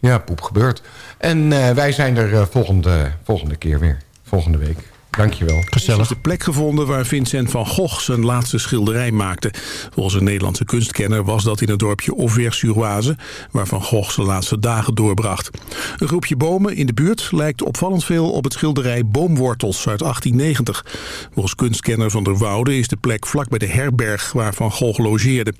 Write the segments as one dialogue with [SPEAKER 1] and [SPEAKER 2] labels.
[SPEAKER 1] Ja, poep gebeurt. En wij zijn er volgende, volgende keer weer. Volgende week. Dankjewel.
[SPEAKER 2] Gezellig. is de plek gevonden waar Vincent van Gogh zijn laatste schilderij maakte. Volgens een Nederlandse kunstkenner was dat in het dorpje Auvers-sur-Oise... waar Van Gogh zijn laatste dagen doorbracht. Een groepje bomen in de buurt lijkt opvallend veel op het schilderij Boomwortels uit 1890. Volgens kunstkenner Van der Woude is de plek vlak bij de herberg waar Van Gogh logeerde.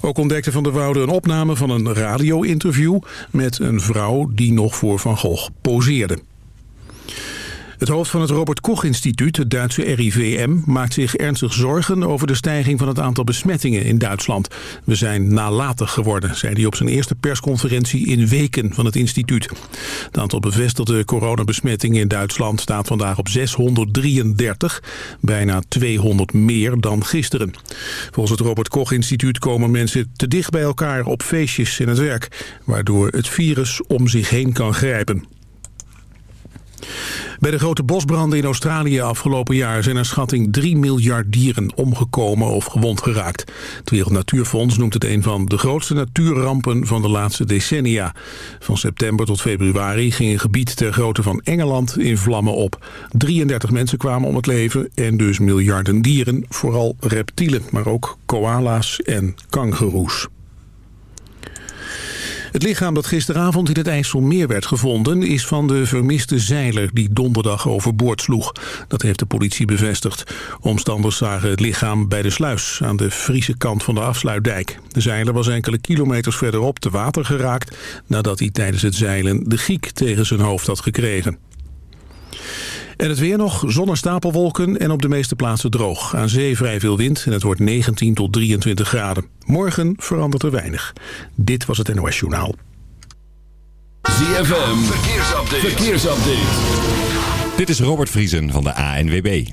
[SPEAKER 2] Ook ontdekte Van der Woude een opname van een radio-interview... met een vrouw die nog voor Van Gogh poseerde. Het hoofd van het Robert Koch Instituut, het Duitse RIVM, maakt zich ernstig zorgen over de stijging van het aantal besmettingen in Duitsland. We zijn nalatig geworden, zei hij op zijn eerste persconferentie in weken van het instituut. Het aantal bevestigde coronabesmettingen in Duitsland staat vandaag op 633, bijna 200 meer dan gisteren. Volgens het Robert Koch Instituut komen mensen te dicht bij elkaar op feestjes in het werk, waardoor het virus om zich heen kan grijpen. Bij de grote bosbranden in Australië afgelopen jaar zijn er schatting 3 miljard dieren omgekomen of gewond geraakt. Het Wereld Natuurfonds noemt het een van de grootste natuurrampen van de laatste decennia. Van september tot februari ging een gebied ter grootte van Engeland in vlammen op. 33 mensen kwamen om het leven en dus miljarden dieren, vooral reptielen, maar ook koala's en kangoeroes. Het lichaam dat gisteravond in het IJsselmeer werd gevonden... is van de vermiste zeiler die donderdag overboord sloeg. Dat heeft de politie bevestigd. Omstanders zagen het lichaam bij de sluis... aan de Friese kant van de afsluitdijk. De zeiler was enkele kilometers verderop te water geraakt... nadat hij tijdens het zeilen de giek tegen zijn hoofd had gekregen. En het weer nog, stapelwolken en op de meeste plaatsen droog. Aan zee vrij veel wind en het wordt 19 tot 23 graden. Morgen verandert er weinig. Dit was het NOS Journaal.
[SPEAKER 3] ZFM, verkeersupdate. verkeersupdate.
[SPEAKER 4] Dit is Robert Vriesen van de ANWB.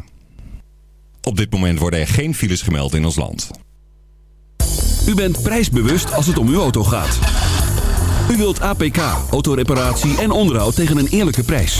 [SPEAKER 4] Op dit moment worden er geen files gemeld in ons land.
[SPEAKER 3] U bent prijsbewust als het om uw auto gaat. U wilt APK, autoreparatie en onderhoud tegen een eerlijke prijs.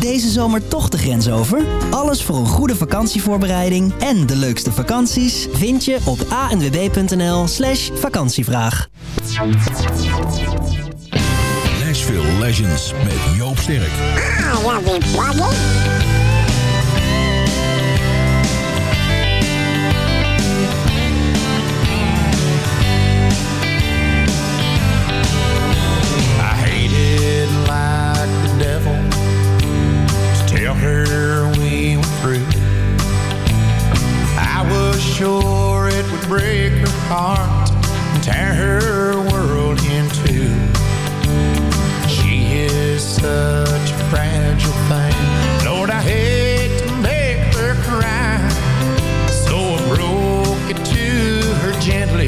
[SPEAKER 5] Deze zomer toch de grens over? Alles voor een goede vakantievoorbereiding en de leukste vakanties vind je op anwb.nl slash vakantievraag.
[SPEAKER 3] Nashville Legends met Joop Sterk. Ah,
[SPEAKER 6] sure it would break her heart and tear her world in two. She is such a fragile thing. Lord, I hate to make her cry. So I broke it to her gently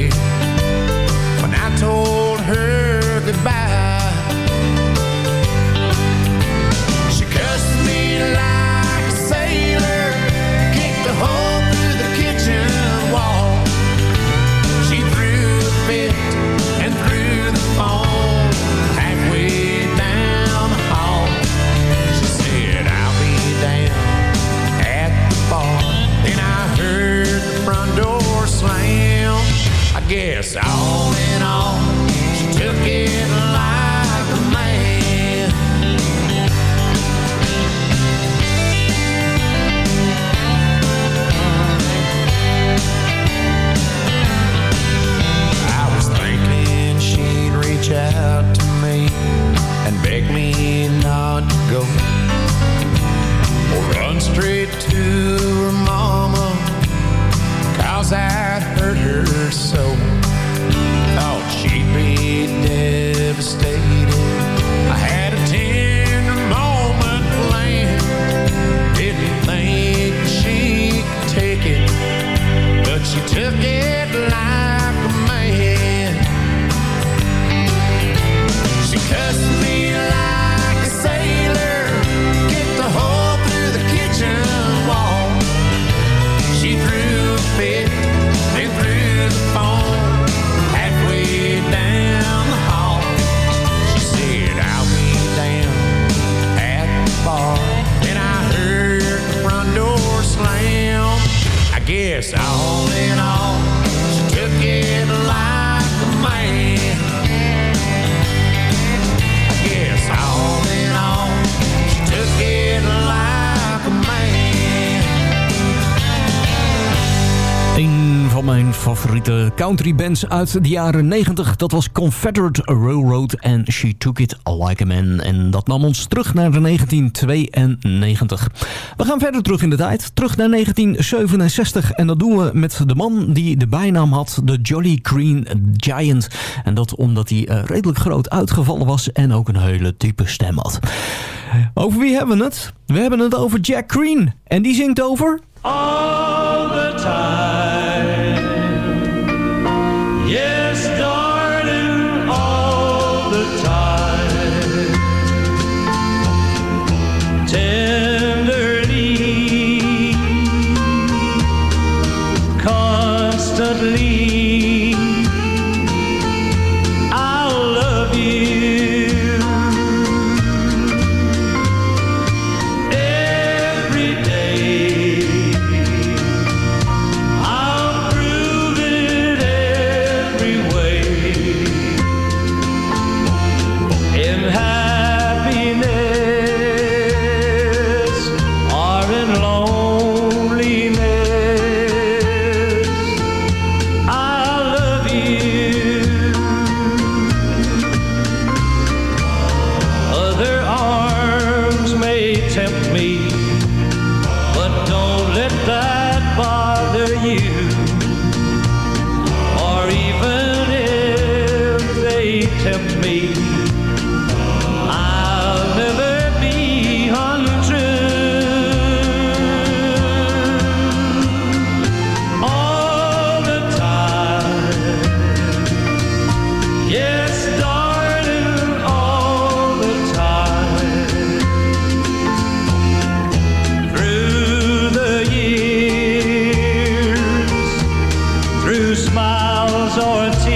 [SPEAKER 7] uit de jaren 90. Dat was Confederate Railroad en She Took It Like a Man. En dat nam ons terug naar de 1992. We gaan verder terug in de tijd. Terug naar 1967. En dat doen we met de man die de bijnaam had. De Jolly Green Giant. En dat omdat hij eh, redelijk groot uitgevallen was. En ook een hele diepe stem had. Over wie hebben we het? We hebben het over Jack Green. En die zingt over...
[SPEAKER 8] all the time. Or tears,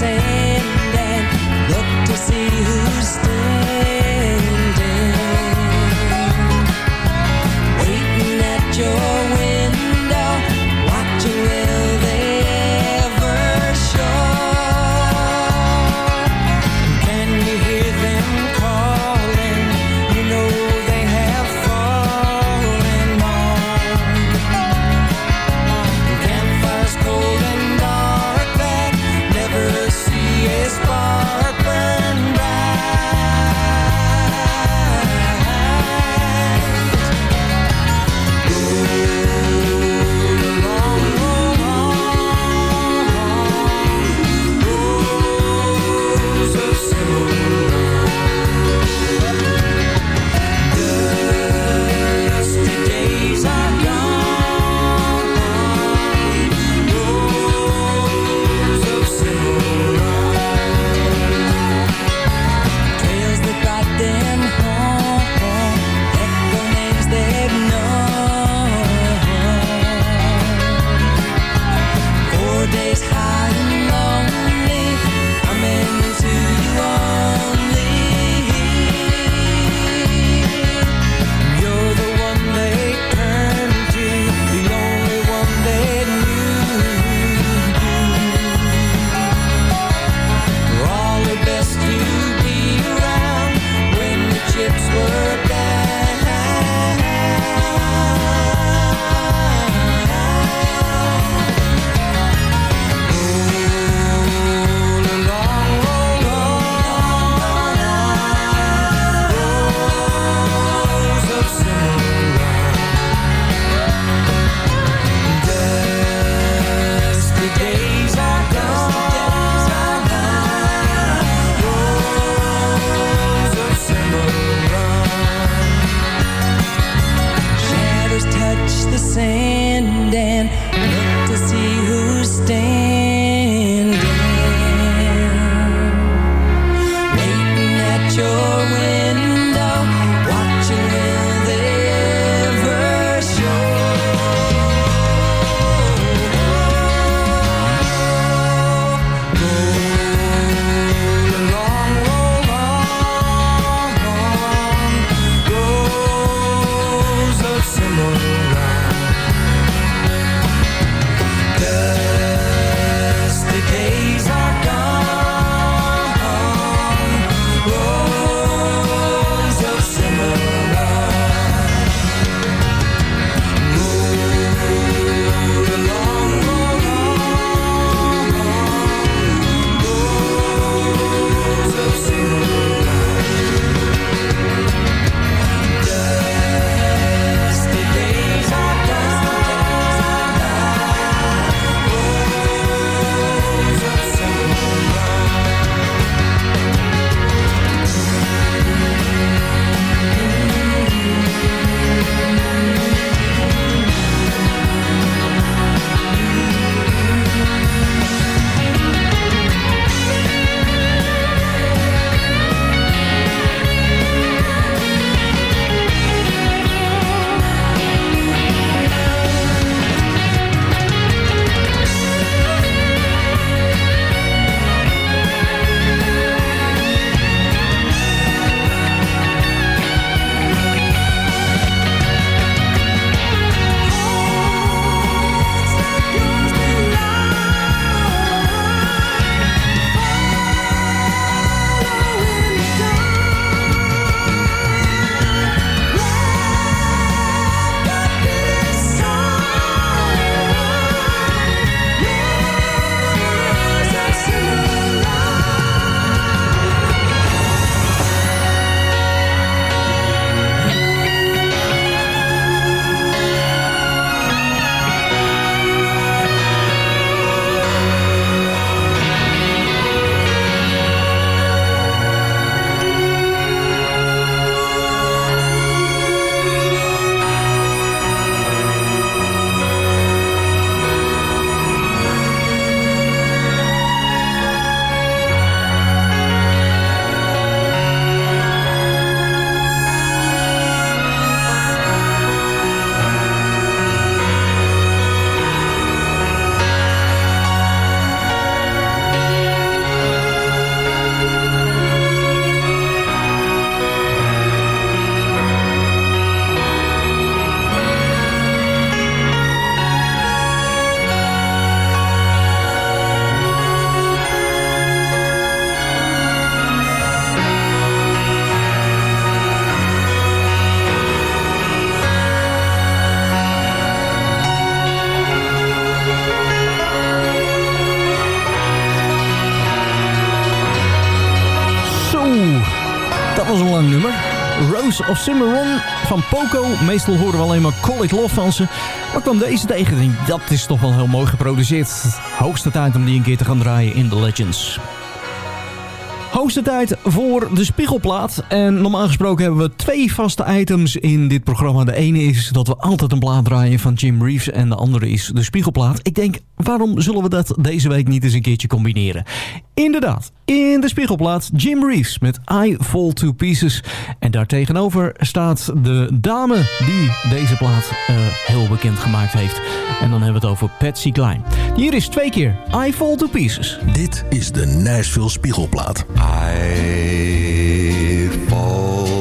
[SPEAKER 7] say was een lang nummer. Rose of Cimarron van Poco. Meestal horen we alleen maar It Love van ze. Maar kwam deze tegen dat is toch wel heel mooi geproduceerd. Hoogste tijd om die een keer te gaan draaien in The Legends. Hoogste tijd voor de spiegelplaat. En normaal gesproken hebben we twee vaste items in dit programma. De ene is dat we altijd een plaat draaien van Jim Reeves. En de andere is de spiegelplaat. Ik denk, waarom zullen we dat deze week niet eens een keertje combineren? Inderdaad, in de spiegelplaat Jim Reeves met I Fall to Pieces. En daartegenover staat de dame die deze plaat eh, heel bekend gemaakt heeft. En dan hebben we het over Patsy Cline. Hier is twee keer I Fall to Pieces.
[SPEAKER 9] Dit is de Nashville Spiegelplaat.
[SPEAKER 10] I fall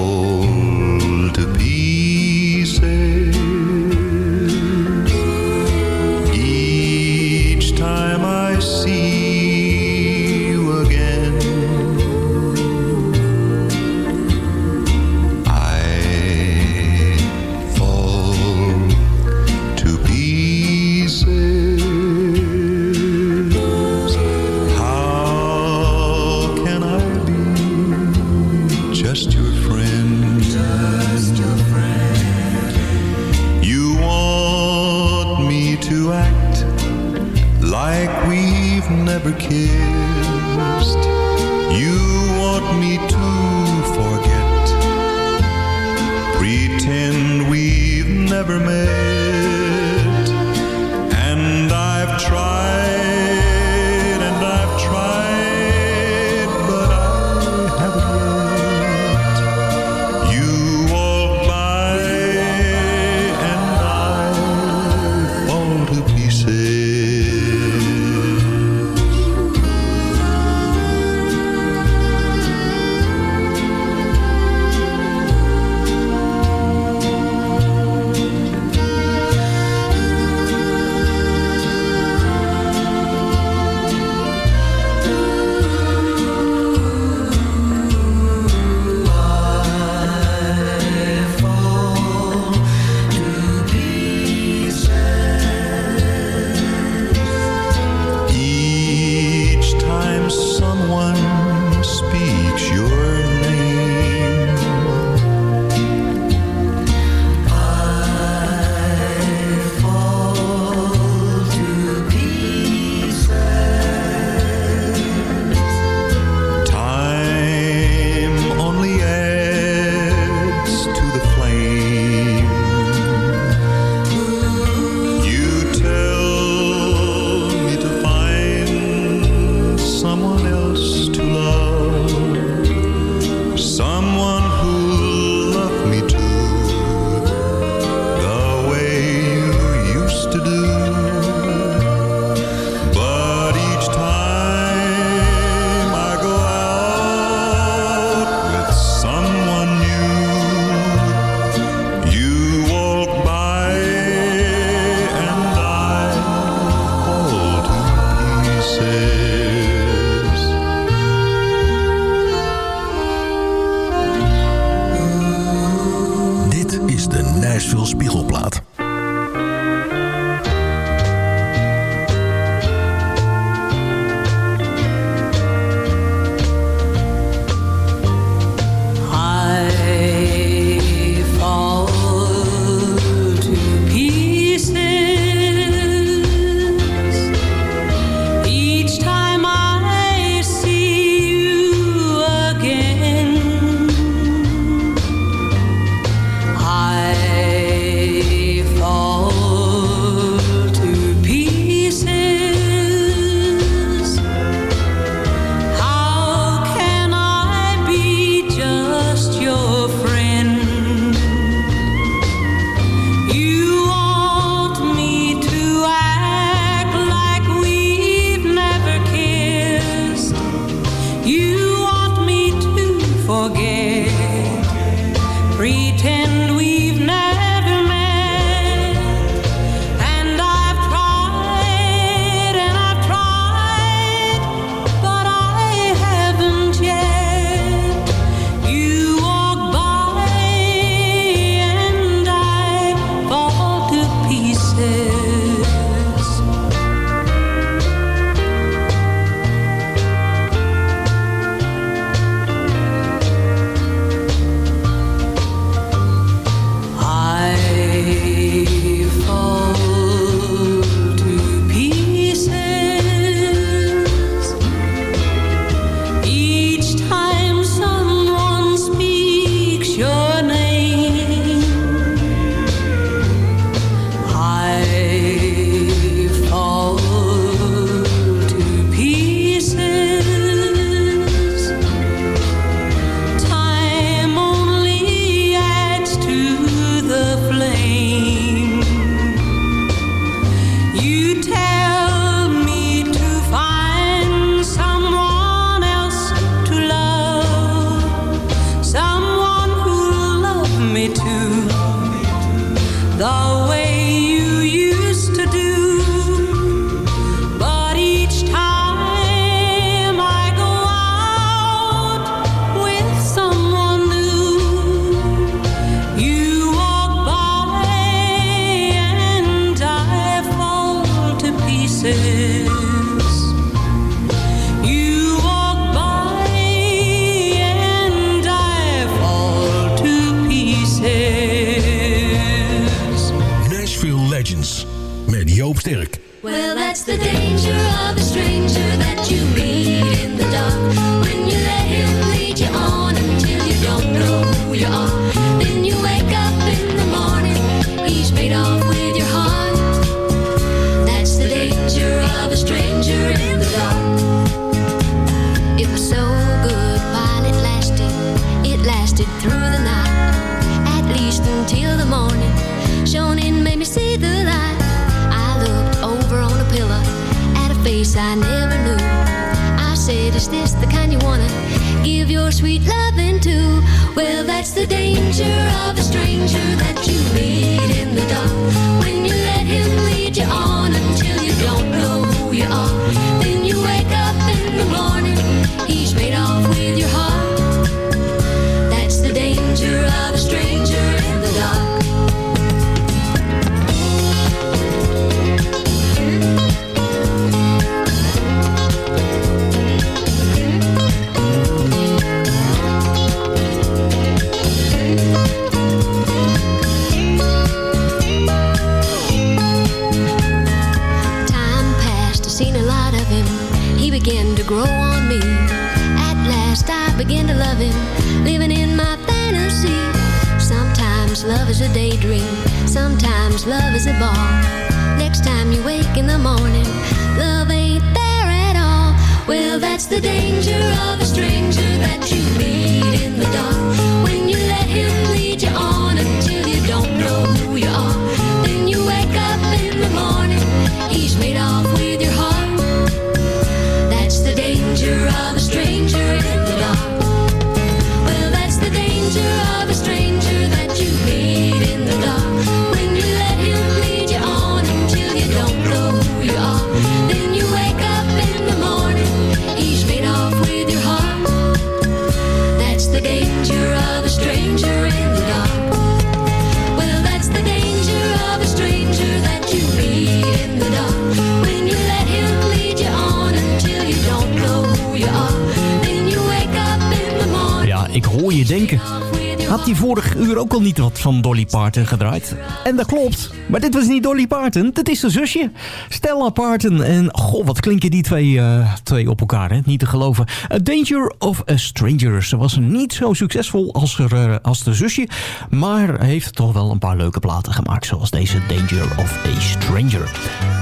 [SPEAKER 7] Dolly Parton gedraaid? En dat klopt. Maar dit was niet Dolly Parton, dit is zijn zusje. Stella Parton. En goh, wat klinken die twee, eh, twee op elkaar, hè? Niet te geloven. A Danger of a Stranger. Ze was niet zo succesvol als, er, eh, als de zusje. Maar heeft toch wel een paar leuke platen gemaakt. Zoals deze Danger of a Stranger.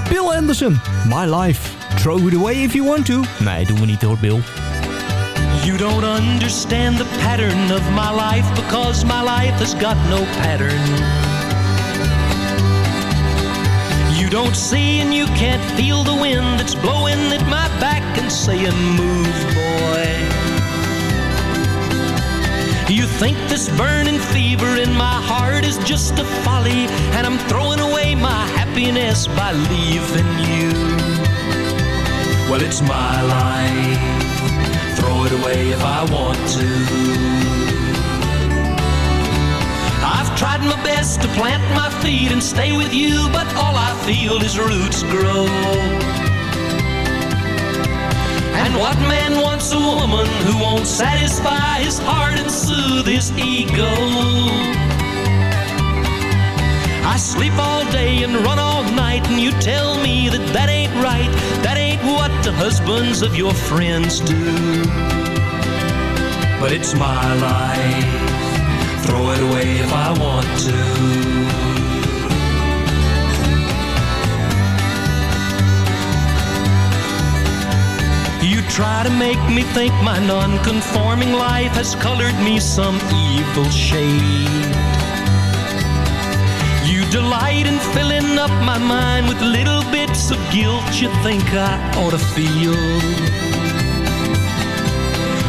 [SPEAKER 7] Bill Anderson, My Life. Throw it away if you want to. Nee, doen we niet hoor, Bill.
[SPEAKER 11] You don't understand the pattern of my life because my life has got no pattern. You don't see and you can't feel the wind that's blowing at my back and saying, Move, boy. You think this burning fever in my heart is just a folly, and I'm throwing away my happiness by leaving you. Well, it's my life throw it away if I want to. I've tried my best to plant my feet and stay with you, but all I feel is roots grow. And what man wants a woman who won't satisfy his heart and soothe his ego? I sleep all day and run all night, and you tell me that that ain't right. That ain't what the husbands of your friends do. But it's my life. Throw it away if I want to. You try to make me think my non-conforming life has colored me some evil shade. Delight in filling up my mind with little bits of guilt you think I ought to feel.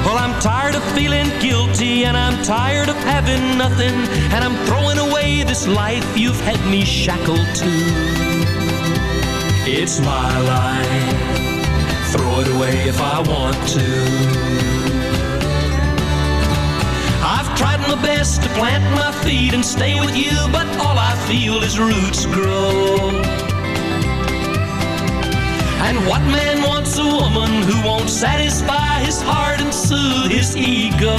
[SPEAKER 11] Well, I'm tired of feeling guilty and I'm tired of having nothing and I'm throwing away this life you've had me shackled to. It's my life. Throw it away if I want to. Tried my best to plant my feet and stay with you, but all I feel is roots grow. And what man wants a woman who won't satisfy his heart and soothe his ego?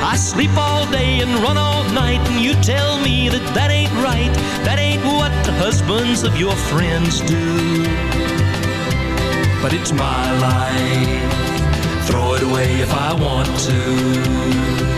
[SPEAKER 11] I sleep all day and run all night, and you tell me that that ain't right. That ain't what the husbands of your friends do. But it's my life. Throw it away if I want to.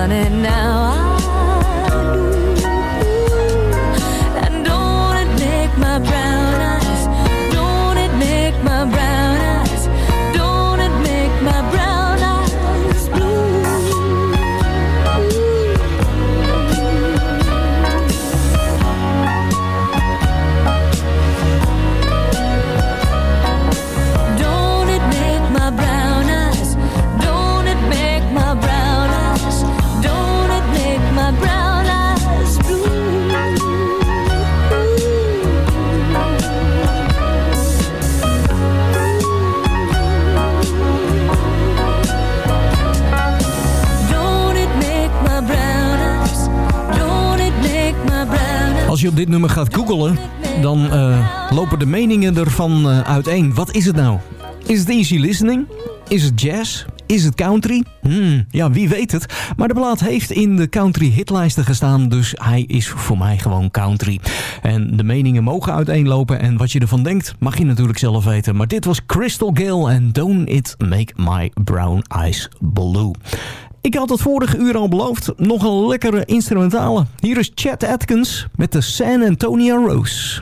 [SPEAKER 12] Honey, now
[SPEAKER 13] als je op dit nummer gaat googlen, dan eh, lopen de meningen ervan eh, uiteen. Wat is het nou? Is het easy listening? Is het jazz? Is het country? Hmm, ja, wie weet het. Maar de plaat heeft in de country hitlijsten gestaan, dus hij is voor mij gewoon country. En de meningen mogen uiteenlopen en wat je ervan denkt mag je natuurlijk zelf weten. Maar dit was Crystal Gale en Don't It Make My Brown Eyes Blue. Ik had het vorige uur al beloofd. Nog een lekkere instrumentale. Hier is Chad Atkins met de San Antonio Rose.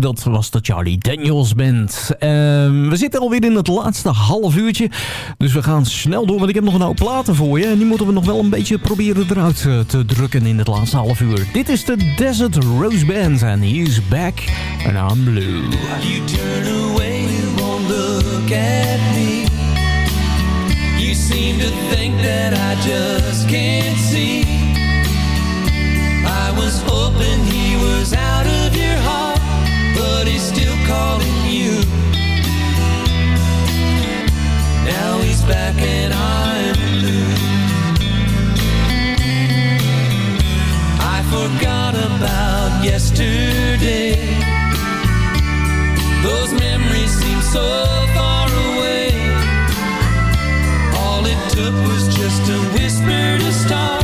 [SPEAKER 7] Dat was de Charlie Daniels Band. Ehm, we zitten alweer in het laatste half uurtje. Dus we gaan snel door, want ik heb nog een hoop platen voor je. En die moeten we nog wel een beetje proberen eruit eh, te drukken in het laatste half uur. Dit is de Desert Rose Band en he is back and I'm blue.
[SPEAKER 11] You turn away, you won't look at me. You seem to think that I just can't see. Back and I'm blue. I forgot about yesterday. Those memories seem so far away. All it took was just a whisper to start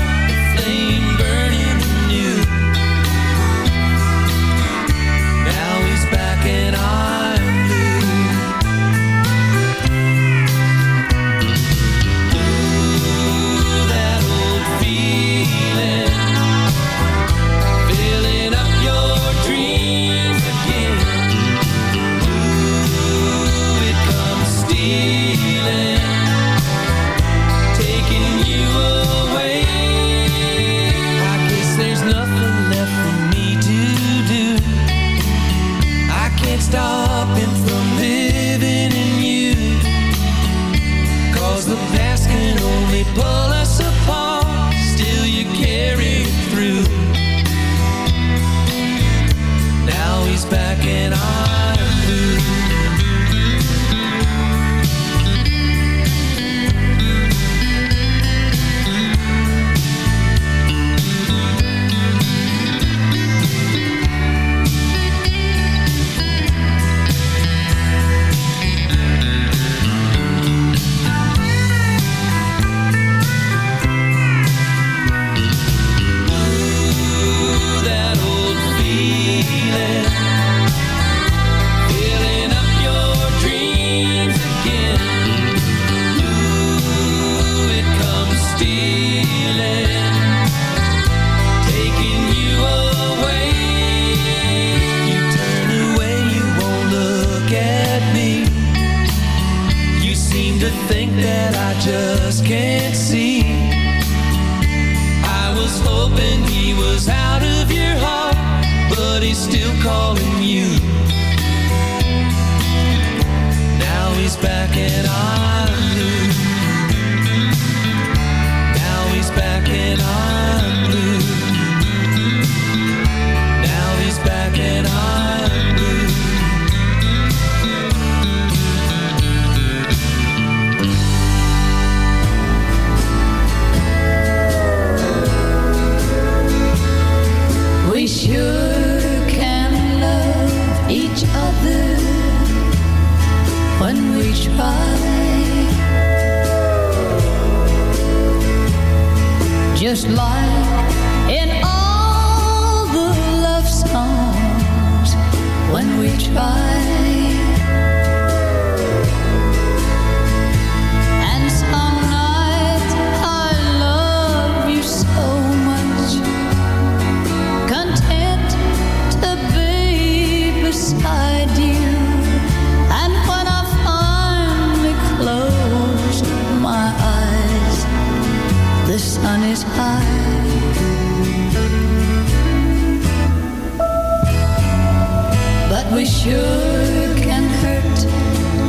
[SPEAKER 14] sure can hurt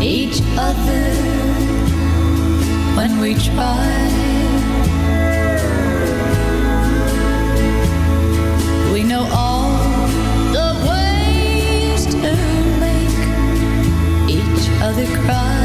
[SPEAKER 14] each other when we try. We know all the ways to make each other cry.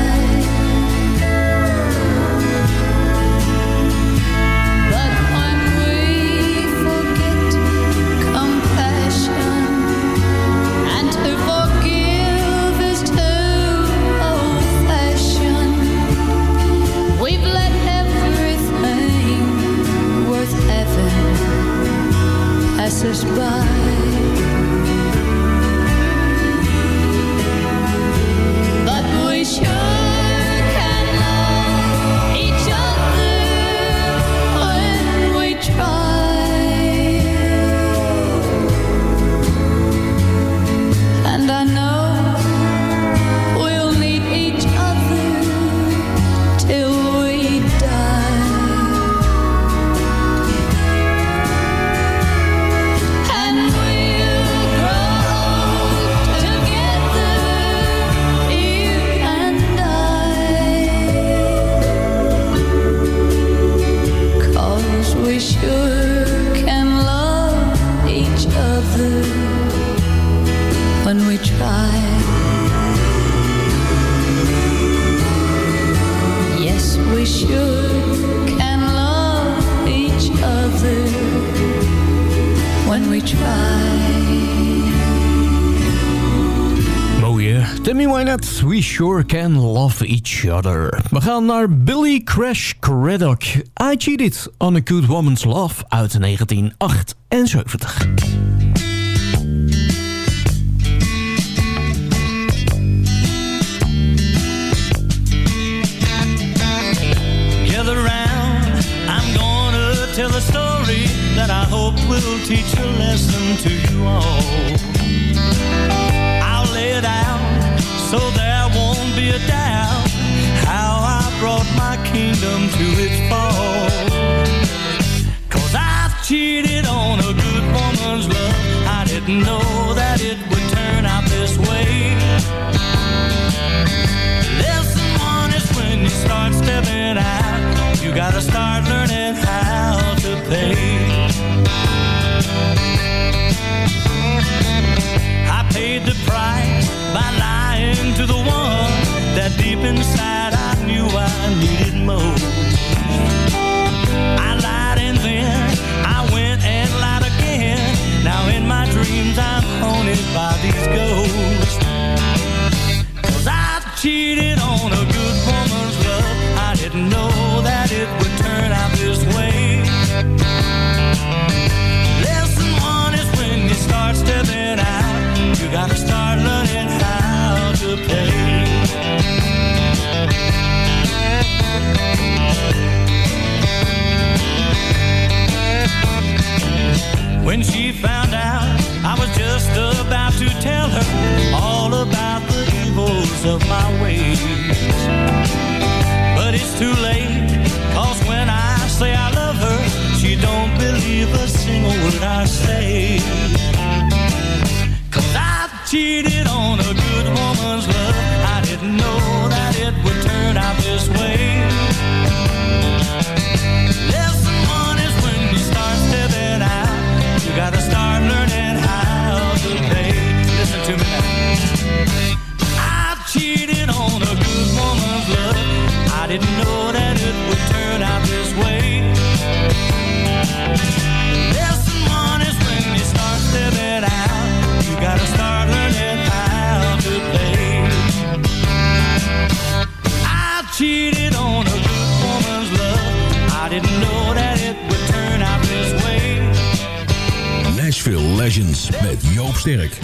[SPEAKER 14] Sure Can Love Each Other. We
[SPEAKER 7] gaan naar Billy Crash Craddock. I Cheated on a Good Woman's Love uit 1978.
[SPEAKER 8] Gather round, I'm gonna tell a story that I hope will teach a lesson to you all. I'll lay it out so there be a doubt how I brought my kingdom to its fall. Cause I've cheated on a good woman's love. I didn't know that it would turn out this way. Lesson one is when you start stepping out, you gotta start learning how to pay. Paid the price by lying to the one that deep inside I knew I needed most. I lied and then I went and lied again. Now in my dreams I'm haunted by these ghosts. Cause I've cheated on a good woman's love. I didn't know that it would turn out this way. Lesson one is when you start stepping out, you gotta start learning how to pay. When she found out, I was just about to tell her all about the evils of my ways. But it's too late, cause when I say I love her, she don't believe a single word I say. Cheated on a met Joop Sterk.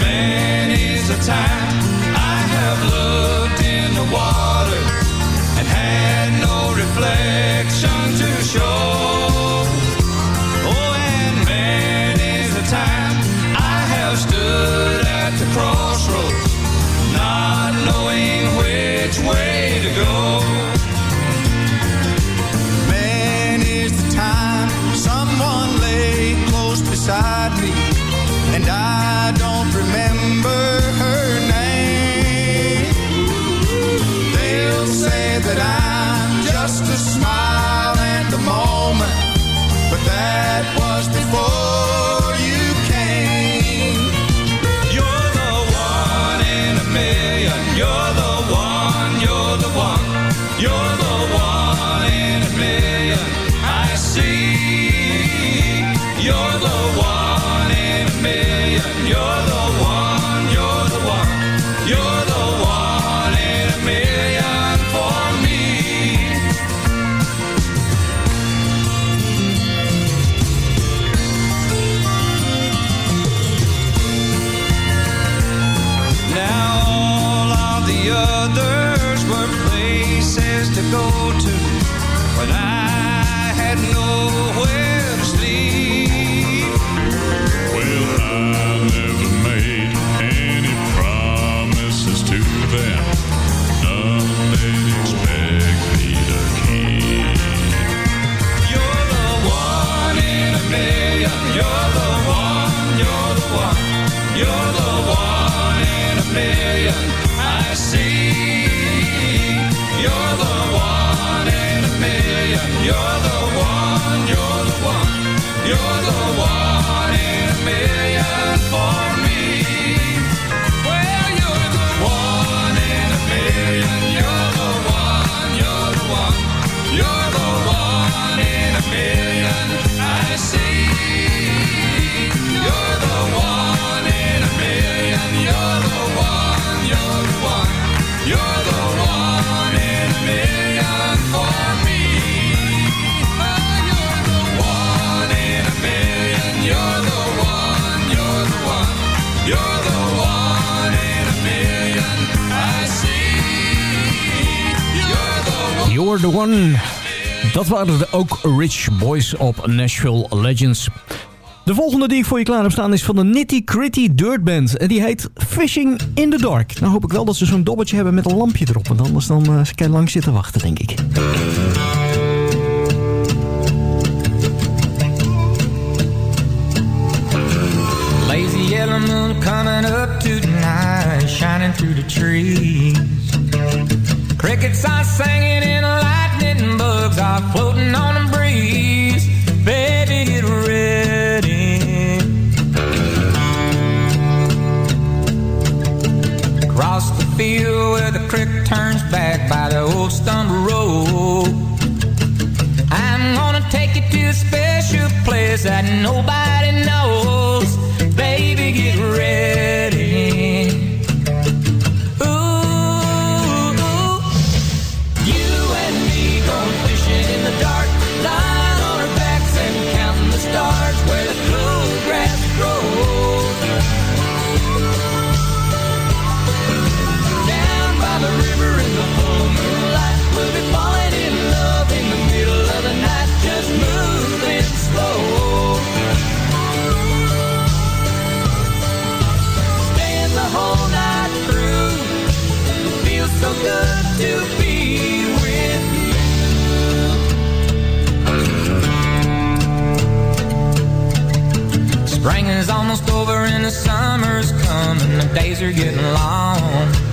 [SPEAKER 8] Man is a time to go to when I
[SPEAKER 13] had nowhere to sleep. Well, I never made any promises to
[SPEAKER 6] them. None they'd expect me to keep.
[SPEAKER 13] You're the one in a million. You're the one. You're the one. You're the one in a million. You're the one, you're the one, you're the one in a million for me.
[SPEAKER 15] Well,
[SPEAKER 13] you're the one in a million, you're the one, you're the one, you're the one in a million I see. You're the One.
[SPEAKER 7] Dat waren de Oak Rich Boys op Nashville Legends. De volgende die ik voor je klaar heb staan is van de Nitty Gritty Dirt Band. En die heet Fishing in the Dark. Nou hoop ik wel dat ze zo'n dobbeltje hebben met een lampje erop. Want anders dan uh, kan je lang zitten wachten, denk ik.
[SPEAKER 16] Lazy element coming up tonight. Shining through the trees. Crickets are singing and lightning bugs are floating on the breeze. Baby, get ready. Across the field where the creek turns back by the old stumble road. I'm gonna take you to a special place that nobody knows. Spring is almost over and the summer's coming. The days are getting long.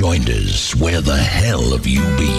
[SPEAKER 9] joined us. Where the hell have you been?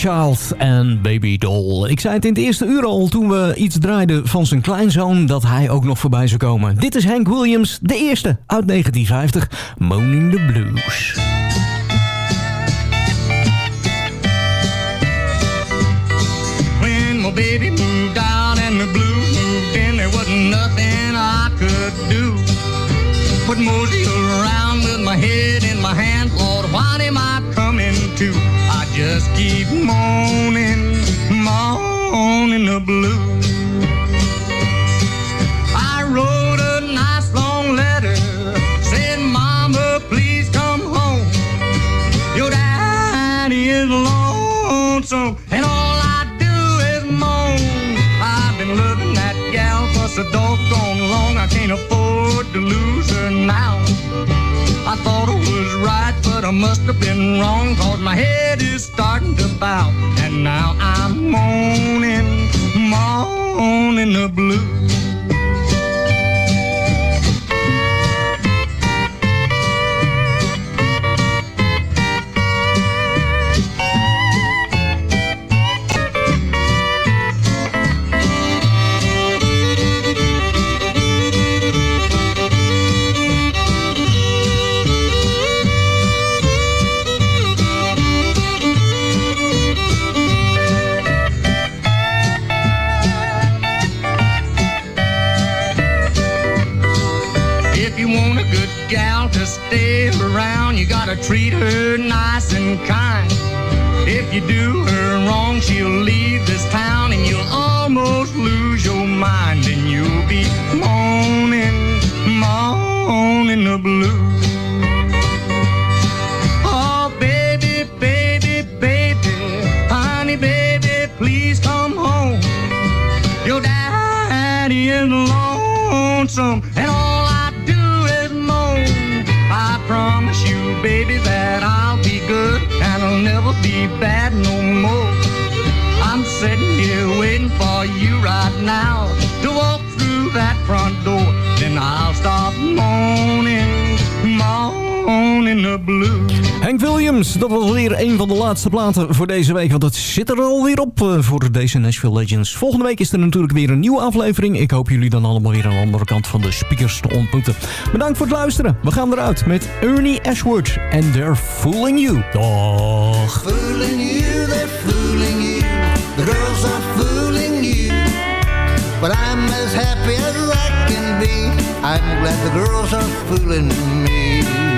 [SPEAKER 7] Fairchild en Baby Doll. Ik zei het in het eerste uur al toen we iets draaiden van zijn kleinzoon... dat hij ook nog voorbij zou komen. Dit is Hank Williams, de eerste uit 1950, Moaning the Blues.
[SPEAKER 17] When my baby moved and the there nothing I could do. Mosey around my head my just keep moaning, moaning the blues. I wrote a nice long letter, Mama, please come home. Your daddy is lonesome, and all I do is moan. I've been loving that gal for so doggone long, I can't afford to lose her now. I thought I was right, but I must have been wrong, cause my head is starting to bow. And now I'm moaning, moaning the blues. Do
[SPEAKER 7] Hank Williams, dat was weer een van de laatste platen voor deze week. Want het zit er alweer op eh, voor deze Nashville Legends. Volgende week is er natuurlijk weer een nieuwe aflevering. Ik hoop jullie dan allemaal weer aan de andere kant van de speakers te ontmoeten. Bedankt voor het luisteren. We gaan eruit met Ernie Ashworth en They're Fooling You. Dag.
[SPEAKER 18] Fooling you, they're fooling you. The girls are fooling you. But I'm as happy as I can be. I'm glad the girls are fooling me.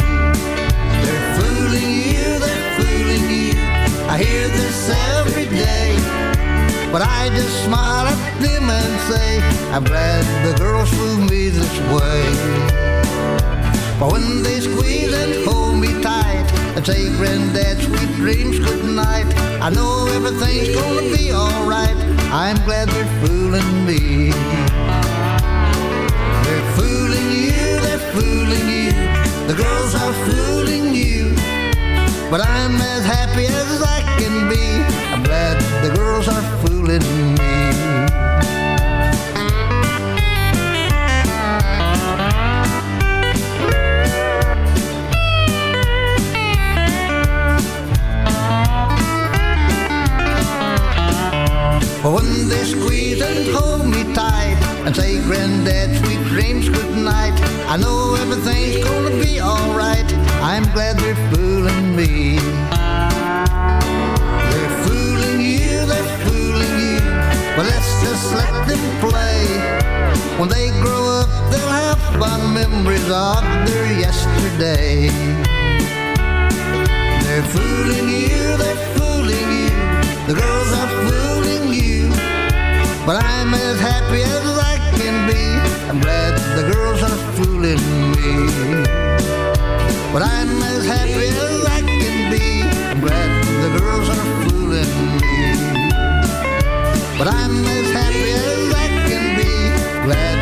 [SPEAKER 18] I hear this every day. But I just smile at them and say, I'm glad the girls fool me this way. But when they squeeze and hold me tight and say, Granddad, sweet dreams, good night, I know everything's gonna be alright. I'm glad they're fooling me. They're fooling you, they're fooling you. The girls are fooling you. But I'm as happy as I can be. I'm glad the girls are fooling me. When they squeeze and hold me tight and say, Granddad, sweet dreams, good night, I know everything's gonna be alright. I'm glad they're fooling me. They're fooling you, they're fooling you. But let's just let them play. When they grow up, they'll have fond memories of their yesterday. They're fooling you, they're fooling you. The girls are fooling you. But I'm as happy as I can be. I'm glad the girls are fooling me. But I'm as happy as I can be. I'm glad the girls are fooling me. But I'm as happy as I can be. Glad